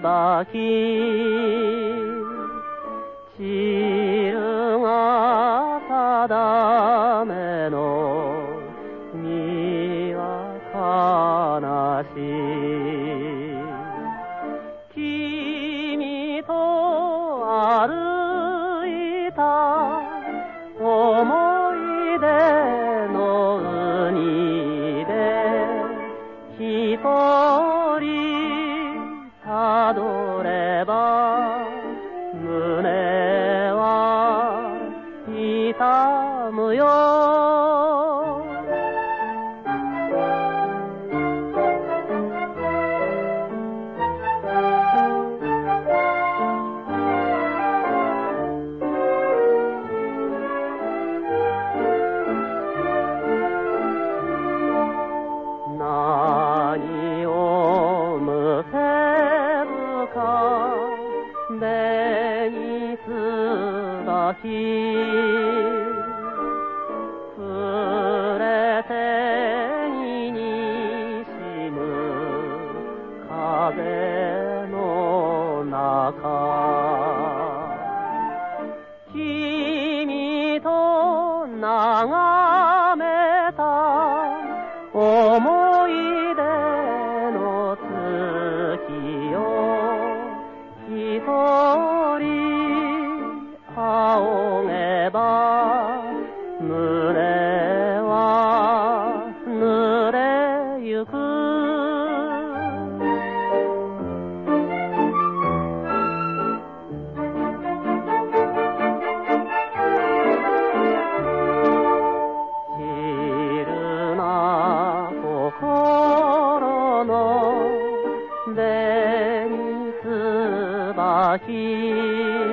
椿散るがただめの身は悲しい。ば胸は痛むよ。紅つばき触れてににしむ風の中。君と眺紅つばきた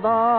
Bye.